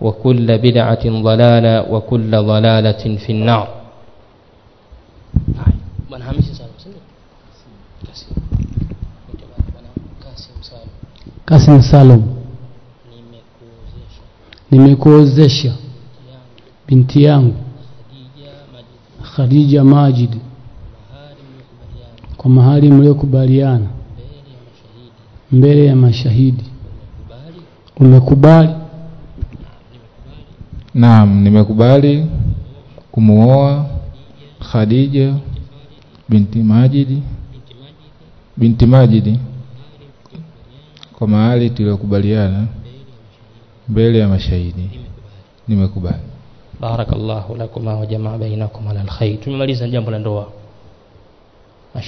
وكل بدعة ضلالة وكل ضلالة في النار Kasim Salum, nimekuozesha binti yangu Khadija Majid kwa mahali mliokubaliana mbele ya mashahidi. Umekubali? Naam, nimekubali kumuoa Khadija binti Majidi binti Majidi kwa mahali tuliyokubaliana mbele ya mashahidi. Nimekubali. barakallahu lakuma wa jamaa bainakum ala alkhair tumemaliza jambo la ndoa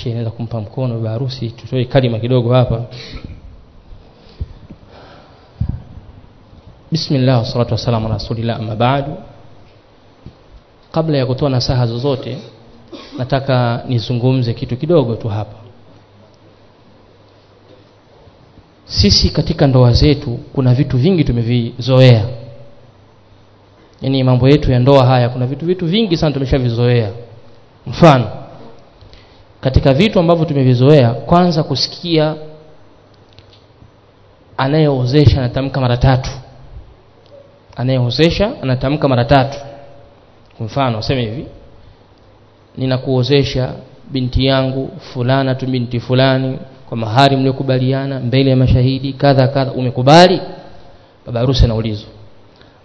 anaweza kumpa mkono baba harusi tutoe kalima kidogo hapa bismillah wassalatu wassalamu ala rasulillah amma kabla ya kutoa nasaha zozote nataka nizungumze kitu kidogo tu hapa. Sisi katika ndoa zetu kuna vitu vingi tumevizoea. Yaani mambo yetu ya ndoa haya kuna vitu vitu vingi sana tumeshavizoea. Mfano katika vitu ambavyo tumevizoea kwanza kusikia anayeozesha anatamka mara tatu anayeozesha anatamka mara tatu. Kwa mfano useme hivi ninakuozesha binti yangu fulana tu binti fulani kwa mahari mliokubaliana mbele ya mashahidi kadha kadha umekubali? Baba harusi anaulizwa.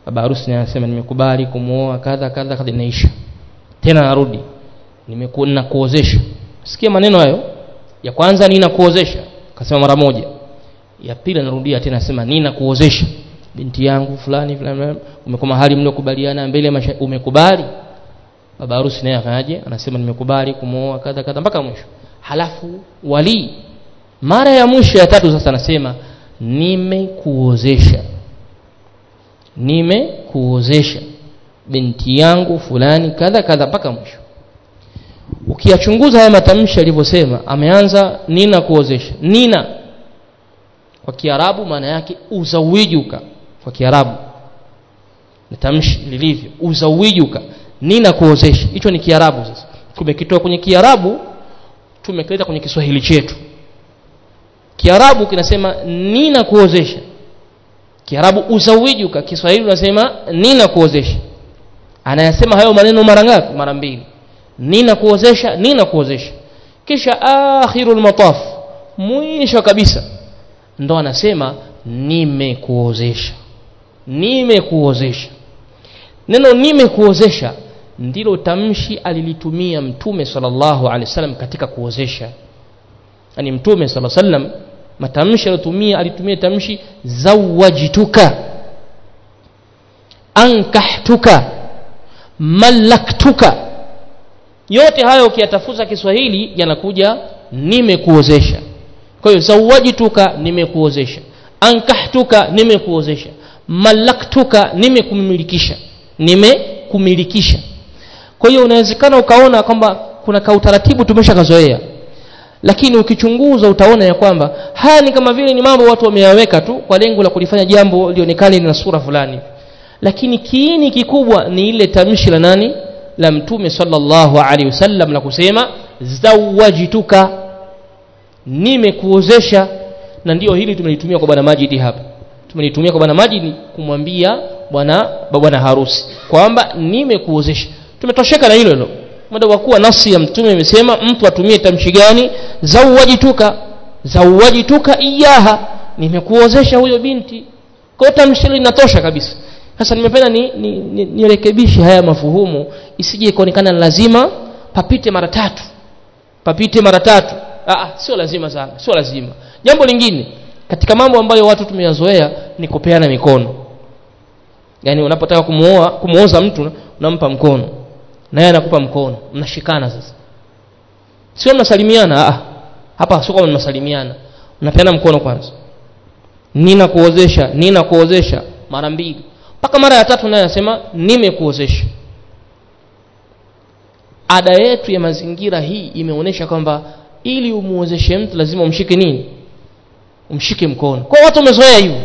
Baba harusi anasema nimekubali kumuoa kadha kadha kadha inaisha. Tena narudi nimekuozesha sikia maneno hayo. Ya kwanza ninakuozesha. Akasema mara moja. Ya pili anarudia tena anasema ninakuozesha binti yangu fulani fulani umekuwa mahali mliokubaliana mbele umekubali? Baba harusi naye akaje anasema nimekubali kumooa kadha kadha mpaka mwisho. Halafu wali mara ya mwisho ya tatu sasa anasema nimekuozesha. Nimekuozesha binti yangu fulani kadha kadha mpaka mwisho. Ukiyachunguza haya matamshi alivyosema ameanza nina kuozesha nina. Kwa kiarabu maana yake uzawijuka kwa kiarabu. Na tamshi lilivyo. Uzawijuka nina kuozesha. Hicho ni kiarabu sasa. Tumekitoa kwenye kiarabu tumekileta kwenye kiswahili chetu. Kiarabu kinasema nina kuozesha. Kiarabu uzawijuka kiswahili unasema nina kuozesha. Anayasema hayo maneno mara ngapi? Mara mbili. Nina kuozesha nina kuozesha. Kisha akhirul mataf. Mwisho kabisa. Ndo anasema nimekuozesha nimekuozesha. Neno nimekuozesha ndilo tamshi alilitumia mtume sallallahu alaihi wasallam katika kuozesha. Yani mtume sallallahu alaihi wasallam matamshi aliyotumia alitumia tamshi zawajtuka ankahtuka malaktuka yote hayo ukiyatafuta Kiswahili yanakuja nimekuozesha. Kwa hiyo zawajtuka nimekuozesha ankahtuka nimekuozesha malaktuka nimekumilikisha nimekumilikisha kwa hiyo unawezekana ukaona kwamba kuna kautaratibu tumeshakazoea. Lakini ukichunguza utaona ya kwamba haya ni kama vile ni mambo watu wameyaweka tu kwa lengo la kulifanya jambo lionekane na sura fulani. Lakini kiini kikubwa ni ile tamshi la nani? La mtume sallallahu alaihi wasallam la kusema zawajituka nimekuozesha. Na ndio hili tumelitumia kwa bwana Majidi hapa tumelitumia kwa bwana Majid kumwambia bwana bwana harusi kwamba nimekuozesha. Tumetosheka na hilo hilo. Muda wa kuwa nafsi ya mtume imesema mtu atumie tamshi gani? Zawajituka zawajituka iyaha. Nimekuozesha huyo binti. Kwa tamshi linatosha kabisa. Sasa nimependa ni, ni, ni, haya mafuhumu isije ikaonekana lazima papite mara tatu. Papite mara tatu. Ah sio lazima sana. Sio lazima. Jambo lingine katika mambo ambayo watu tumeyazoea ni kupeana mikono. Yani unapotaka kumuoa kumuoza mtu unampa mkono. Naye anakupa mkono. Mnashikana sasa. Sio mnasalimiana? Ah hapa sio kama mnasalimiana. Unapeana mkono kwanza. Nina kuozesha nina kuozesha. Mara mbili. Mpaka mara ya tatu naye anasema nimekuozesha ada yetu ya mazingira hii imeonyesha kwamba ili umuozeshe mtu lazima umshike nini umshike mkono. Kwa watu wamezoea hivyo.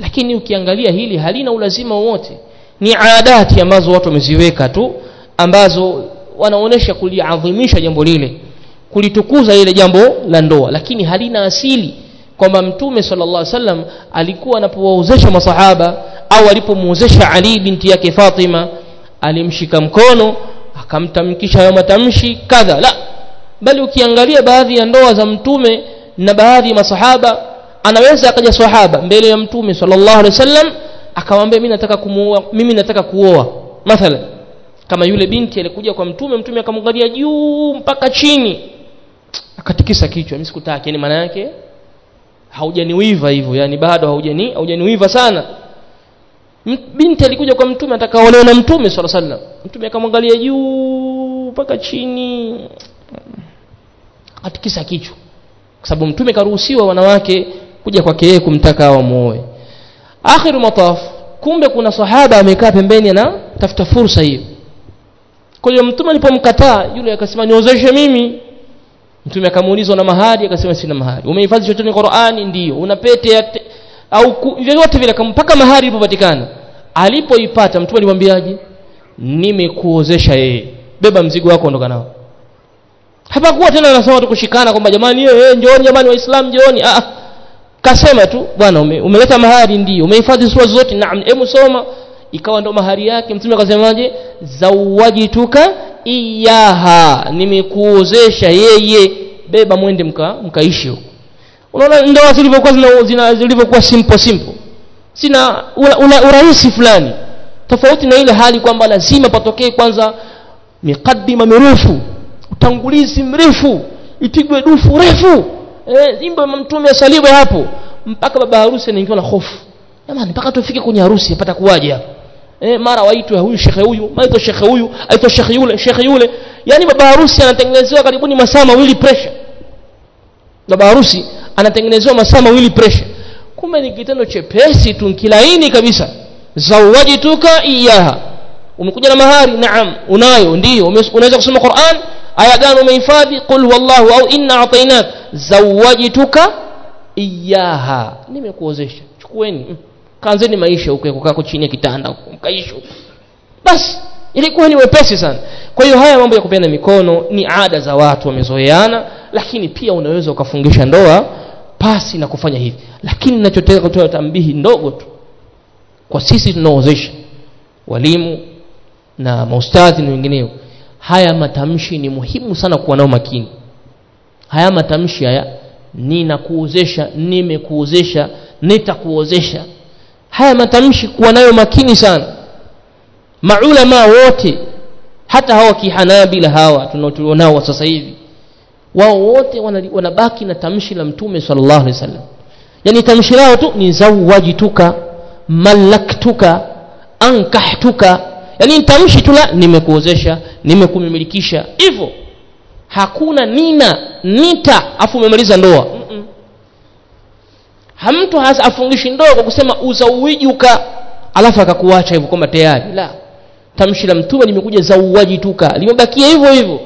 Lakini ukiangalia hili halina ulazima wowote. Ni adati ambazo watu wameziweka tu ambazo wanaonesha kuliadhimisha jambo lile kulitukuza ile jambo la ndoa. Lakini halina asili kwamba mtume sallallahu alaihi wasallam alikuwa anapowaozesha masahaba au alipomuozesha Ali binti yake Fatima alimshika mkono akamtamkisha hayo matamshi kadha. La bali ukiangalia baadhi ya ndoa za mtume na baadhi ya masahaba anaweza akaja sahaba mbele ya mtume sallallahu alaihi wasallam akamwambia mimi nataka kumuoa mimi nataka kuoa. Mathalan kama yule binti alikuja kwa mtume mtume akamwangalia juu mpaka chini. Akatikisa kichwa mimi sikutaki. Yani maana yake haujaniwiva hivyo yani bado haujani haujaniwiva sana. Binti alikuja kwa mtume atakaolewa na mtume alaihi wasallam. Mtume akamwangalia juu mpaka chini. Atikisa kichwa. Kwa sababu mtume karuhusiwa wanawake kuja kwake yeye kumtaka awamuoe. Akhiru mataf kumbe kuna sahaba amekaa pembeni na tafuta fursa hiyo. Kwa hiyo mtume alipomkataa yule akasema niozeshe mimi. Mtume akamuuliza na mahari? Akasema sina mahari. Umehifadhi chochote Qur'ani? Ndiyo una pete au vyovyote vile. Mpaka mahari ilipopatikana. Alipoipata mtume alimwambiaje? Nimekuozesha yeye. Beba mzigo wako ondoka nao. Hapakuwa tena anasema sawa tukushikana kwamba jamani yeye njooni jamani waislamu njooni. Ah kasema tu bwana ume, umeleta mahari ndio umehifadhi sura zote naam hebu soma. Ikawa ndo mahari yake mtume akasemaje? Zawajituka iyaha nimekuozesha yeye beba mwende mka mkaishi huko. Unaona ndoa zilivyokuwa zilivyokuwa simple simple. Sina urahisi fulani. Tofauti na ile hali kwamba lazima patokee kwanza miqaddima mirefu utangulizi mrefu itigwe dufu refu eh imbo mtume asaliwe hapo mpaka baba harusi anaingiwa na hofu. Jamani mpaka tufike kwenye harusi apata kuwaje hapo? Eh mara waitwe huyu shekhe huyu maitwa shekhe huyu aitwa shekhe yule shekhe yule. Yani baba harusi anatengenezewa karibuni masaa mawili pressure. Baba harusi anatengenezewa masaa mawili pressure. Kumbe ni kitendo chepesi tu kilaini kabisa. Zawajituka iyaha. Umekuja na mahari? Naam unayo ndio. Unaweza kusoma Qur'an aya gani umehifadhi? Qul wallahu au inna atainak zawajtuka iyaha. Nimekuozesha. Chukueni. Kaanzeni maisha huko kukaa chini ya kitanda huko mkaishi basi ilikuwa ni wepesi sana. Kwa hiyo haya mambo ya kupeana mikono ni ada za watu wamezoeana lakini pia unaweza ukafungisha ndoa pasi na kufanya hivi. Lakini ninachotaka kutoa tambihi ndogo tu. Kwa sisi tunaozesha walimu na maustadhi na wengineo haya matamshi ni muhimu sana kuwa nao makini. Haya matamshi haya ninakuozesha nimekuozesha nitakuozesha. Haya matamshi kuwa nayo makini sana. Maulama wote hata hawa kihanabila hawa tunaonao sasa hivi wao wote wanabaki na tamshi la mtume sallallahu alaihi wasallam. Yani tamshi lao tu ni zawajituka malaktuka ankahtuka yani tamshi tu la nimekuozesha nimekumimilikisha hivyo hakuna nina nita afu umemaliza ndoa. Mm -mm. hamtu hasa afungishi ndoa kwa kusema uzawijuka alafu akakuacha hivyo kwamba tayari. La tamshi la mtume limekuja za uwaji tuka limebakia hivyo hivyo.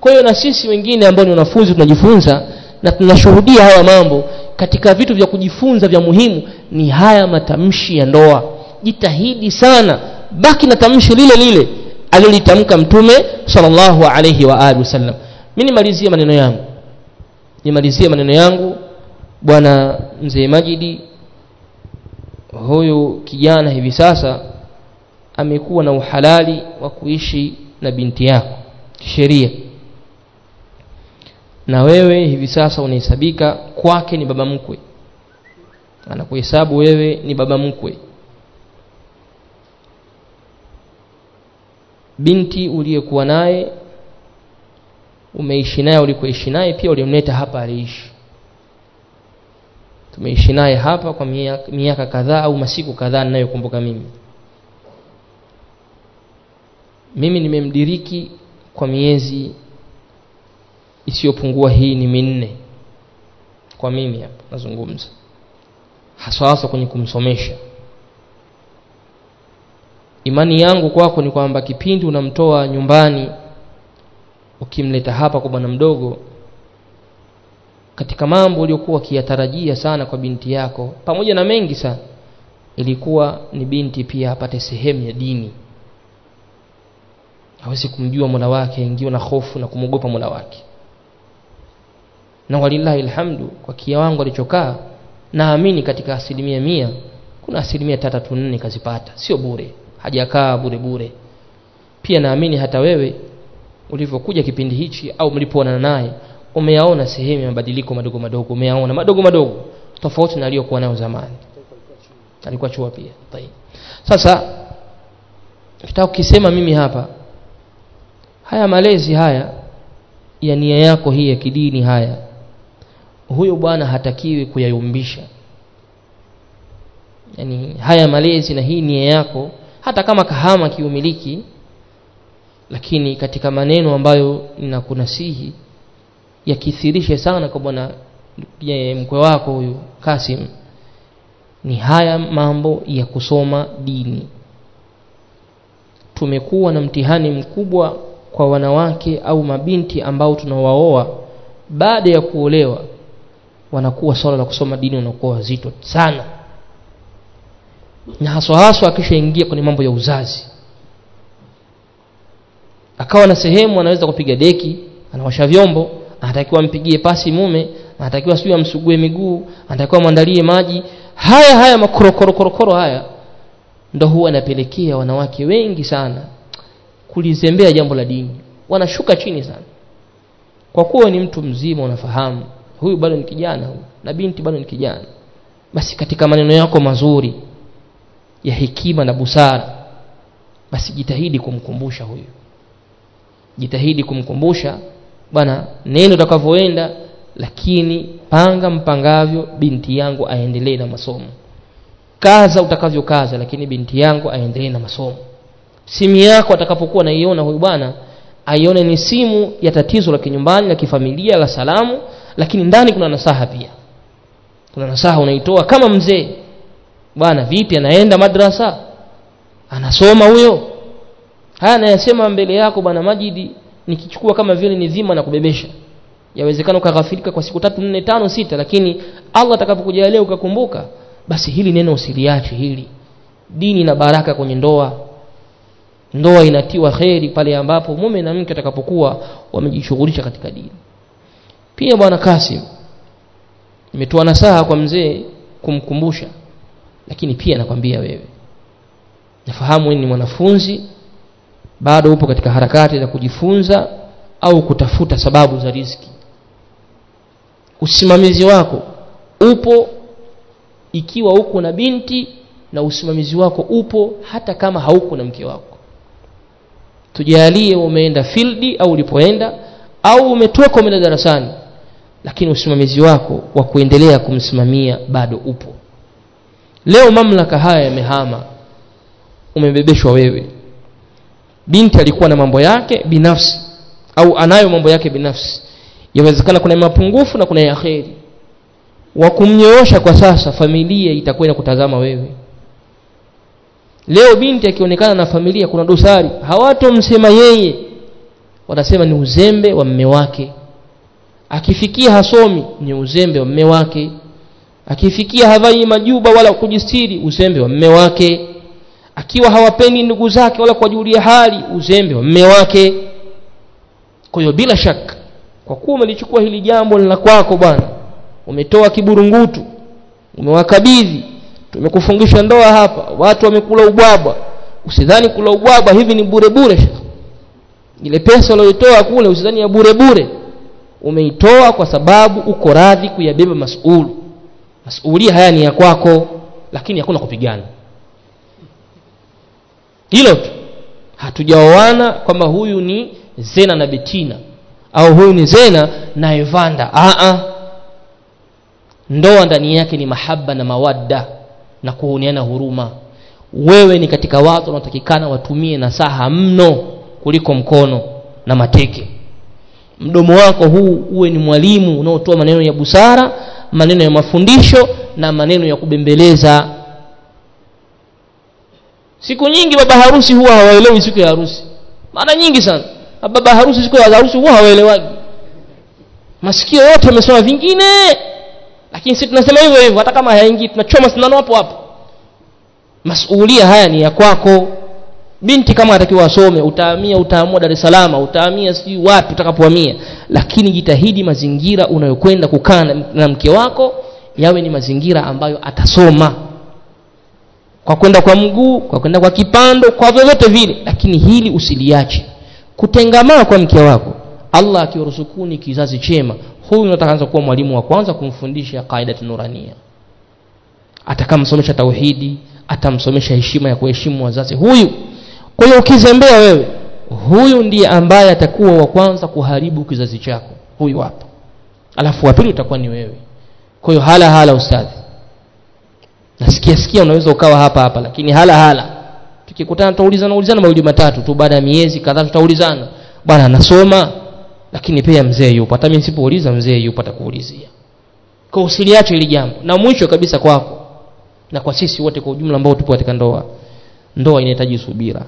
Kwa hiyo na sisi wengine ambao ni wanafunzi tunajifunza na tunashuhudia haya mambo katika vitu vya kujifunza vya muhimu ni haya matamshi ya ndoa. Jitahidi sana baki na tamshi lile lile alilolitamka mtume sallallahu alayhi wa alihi wasallam. Mimi nimalizie maneno yangu. Nimalizie maneno yangu bwana mzee Majidi. Huyu kijana hivi sasa amekuwa na uhalali wa kuishi na binti yako kisheria. Na wewe hivi sasa unahesabika kwake ni baba mkwe. Anakuhesabu wewe ni baba mkwe binti uliyekuwa naye umeishi naye ulikoishi naye pia ulimleta hapa aliishi. Tumeishi naye hapa kwa miaka, kadhaa au masiku kadhaa ninayokumbuka mimi. Mimi nimemdiriki kwa miezi isiyopungua hii ni minne kwa mimi hapa nazungumza. Haswa hasa kwenye kumsomesha imani yangu kwako ni kwamba kipindi unamtoa nyumbani ukimleta hapa kwa bwana mdogo katika mambo uliokuwa ukiyatarajia sana kwa binti yako pamoja na mengi sana ilikuwa ni binti pia apate sehemu ya dini. Hawezi kumjua mola wake ingiwa na hofu na kumwogopa mola wake. Na walillahi alhamdu kwa kiwango alichokaa naamini katika asilimia mia kuna asilimia tatu nne kazipata sio bure hajakaa bure bure. Pia naamini hata wewe ulivyokuja kipindi hichi au mlipoonana naye umeyaona sehemu ya mabadiliko madogo madogo. Umeyaona madogo madogo tofauti na aliyokuwa nayo zamani. Alikuwa chua pia. Taib. sasa kitaka kukisema mimi hapa haya malezi haya ya nia yako hii ya kidini haya huyo bwana hatakiwi kuyayumbisha. Yani haya malezi na hii nia yako hata kama kahama kiumiliki lakini katika maneno ambayo ninakunasihi yakithirishe sana kwa bwana mkwe wako huyu Kasim ni haya mambo ya kusoma dini. Tumekuwa na mtihani mkubwa kwa wanawake au mabinti ambao tunawaoa. Baada ya kuolewa wanakuwa swala la kusoma dini wanakuwa wazito sana na haswa haswa akishaingia kwenye mambo ya uzazi. Akawa na sehemu anaweza kupiga deki anawasha vyombo anatakiwa ampigie pasi mume anatakiwa sijui amsugue miguu anatakiwa mwandalie maji. Haya haya makorokorokoro haya ndo huwa anapelekea wanawake wengi sana kulizembea jambo la dini. Wanashuka chini sana. Kwa kuwa ni mtu mzima unafahamu huyu bado ni kijana huyu na binti bado ni kijana. Basi katika maneno yako mazuri ya hekima na busara basi jitahidi kumkumbusha huyu. Jitahidi kumkumbusha bwana neno utakavyoenda lakini panga mpangavyo binti yangu aendelee na masomo. Kaza utakavyokaza lakini binti yangu aendelee na masomo. Simu yako atakapokuwa naiona huyu bwana aione ni simu ya tatizo la kinyumbani la kifamilia la salamu lakini ndani kuna nasaha pia. Kuna nasaha unaitoa kama mzee bwana vipi anaenda madrasa? Anasoma huyo. Haya anayasema mbele yako bwana majidi nikichukua kama vile ni dhima na kubebesha. Yawezekana ukaghafilika kwa siku tatu nne tano sita lakini allah atakapokujalia ukakumbuka basi hili neno usiliache hili. Dini na baraka kwenye ndoa. Ndoa inatiwa kheri pale ambapo mume na mke atakapokuwa wamejishughulisha katika dini. Pia bwana kasim nimetoa nasaha kwa mzee kumkumbusha lakini pia nakwambia wewe nafahamu ni mwanafunzi bado upo katika harakati za kujifunza au kutafuta sababu za riziki. Usimamizi wako upo ikiwa uko na binti na usimamizi wako upo hata kama hauko na mke wako. Tujalie umeenda fildi au ulipoenda au umetoka umeenda darasani lakini usimamizi wako wa kuendelea kumsimamia bado upo leo mamlaka haya yamehama. Umebebeshwa wewe. Binti alikuwa na mambo yake binafsi au anayo mambo yake binafsi. Yawezekana kuna mapungufu na kuna ya kheri wa kumnyoosha kwa sasa familia itakuwa inakutazama wewe. Leo binti akionekana na familia kuna dosari. Hawatomsema yeye. Watasema ni uzembe wa mme wake. Akifikia hasomi ni uzembe wa mme wake akifikia havai majuba wala kujistiri uzembe wa mme wake. Akiwa hawapendi ndugu zake wala kuwajulia hali uzembe wa mme wake. Kwa hiyo bila shaka kwa kuwa umelichukua hili jambo la kwako bwana umetoa kiburungutu umewakabidhi tumekufungisha ndoa hapa watu wamekula ubwabwa. Usidhani kula ubwabwa hivi ni bure bure ile pesa uliyoitoa kule usidhani ya bure bure. Umeitoa kwa sababu uko radhi kuyabeba masuulu masuulia haya ni ya kwako lakini hakuna kupigana. Hilo tu. Hatujaoana kwamba huyu ni zena na betina au huyu ni zena na evanda. Aa, ndoa ndani yake ni mahaba na mawadda na kuoneana huruma. Wewe ni katika watu wanaotakikana watumie nasaha mno kuliko mkono na mateke. Mdomo wako huu uwe ni mwalimu unaotoa maneno ya busara maneno ya mafundisho na maneno ya kubembeleza. Siku nyingi baba harusi huwa hawaelewi siku ya harusi. Mara nyingi sana. Baba harusi siku ya harusi huwa hawaelewagi. Masikio yote yamesoma vingine. Lakini sisi tunasema hivyo hivyo hata kama hayaingii tunachoma sindano hapo hapo. Masuhulia haya ni ya kwako binti kama atakiwa asome utahamia utaamua dar es salaam utahamia sijui wapi utakapohamia. Lakini jitahidi mazingira unayokwenda kukaa na, na mke wako yawe ni mazingira ambayo atasoma. Kwa kwenda kwa mguu kwa kwenda kwa kipando kwa vyovyote vile. Lakini hili usiliache. Kutengamaa kwa mke wako allah akiwarusukuni kizazi chema huyu natakaanza kuwa mwalimu wa kwanza kumfundisha kaida nurania atakamsomesha tauhidi atamsomesha heshima ya kuheshimu wazazi. Huyu kwa hiyo ukizembea wewe huyu ndiye ambaye atakuwa wa kwanza kuharibu kizazi chako. Huyu hapa. Alafu wa pili utakuwa ni wewe. Kwa hiyo hala hala ustadhi. Nasikia sikia unaweza ukawa hapa hapa lakini hala hala. Tukikutana tutaulizana ulizana mawili matatu tu. Baada ya miezi kadhaa tutaulizana. Bwana anasoma lakini pia mzee yupo. Hata mimi sipouliza mzee yupo atakuulizia. Kwa usiliache hili jambo. Na mwisho kabisa kwako na kwa sisi wote kwa ujumla ambao tupo katika ndoa ndoa inahitaji subira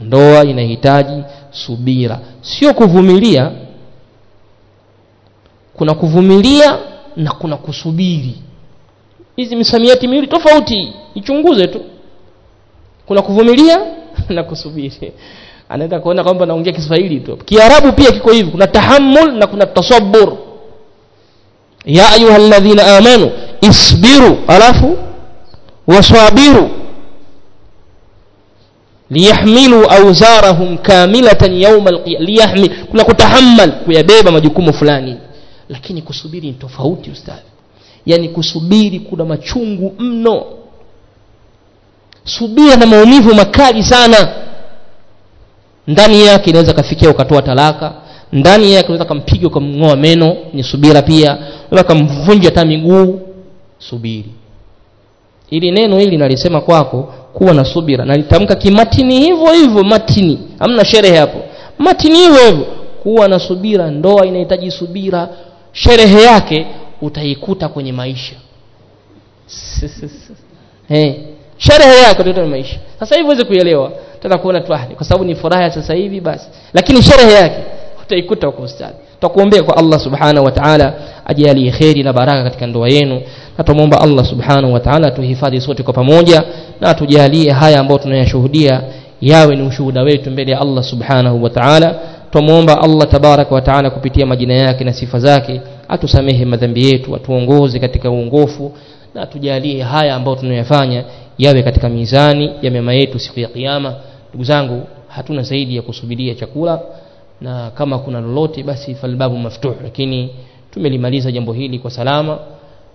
ndoa inahitaji subira. Sio kuvumilia. Kuna kuvumilia na kuna kusubiri. Hizi misamiati miwili tofauti. Ichunguze tu. Kuna kuvumilia na kusubiri. Anaweza kuona kwamba naongea kiswahili tu. Kiarabu pia kiko hivi. Kuna tahammul na kuna tasabbur. Ya ayuha alladhina amanu isbiru alafu wasabiru liyahmilu awzarahum kamilatan yawma liyahmil kuna kutahammal kuyabeba majukumu fulani. Lakini kusubiri ni tofauti ustadhi. Yani kusubiri kuna machungu mno. Subira na maumivu makali sana. Ndani yake inaweza kafikia ukatoa talaka. Ndani yake unaweza kampiga ukamng'oa meno ni subira pia. Unaweza kamvunja hata miguu. Subiri. Ili neno hili nalisema kwako kuwa na subira. Na nitamka kimatini hivyo hivyo matini. Hamna sherehe hapo. Matini hivyo hivyo. Kuwa na subira ndoa inahitaji subira. Sherehe yake utaikuta kwenye maisha. Hey. sherehe yake utaikuta kwenye maisha. Sasa hivi uweze kuelewa tena kuona tu kwa sababu ni furaha ya sasa hivi basi. Lakini sherehe yake utaikuta kwa ustadi tutakuombea kwa Allah subhanahu wa ta'ala ajalie kheri na baraka katika ndoa yenu. Na tumomba Allah subhanahu wa ta'ala tuhifadhi sote kwa pamoja na tujalie haya ambayo tunayashuhudia yawe ni ushuhuda wetu mbele ya Allah subhanahu wa ta'ala. Tumuomba Allah tabaraka wa taala kupitia majina yake na sifa zake atusamehe madhambi yetu atuongoze katika uongofu na tujalie haya ambayo tunayafanya yawe katika mizani ya mema yetu siku ya kiyama. Ndugu zangu hatuna zaidi ya kusubiria chakula na kama kuna lolote basi falbabu maftuh lakini tumelimaliza jambo hili kwa salama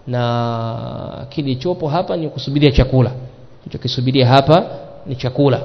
na kilichopo hapa ni kusubiria chakula tunachokisubiria hapa ni chakula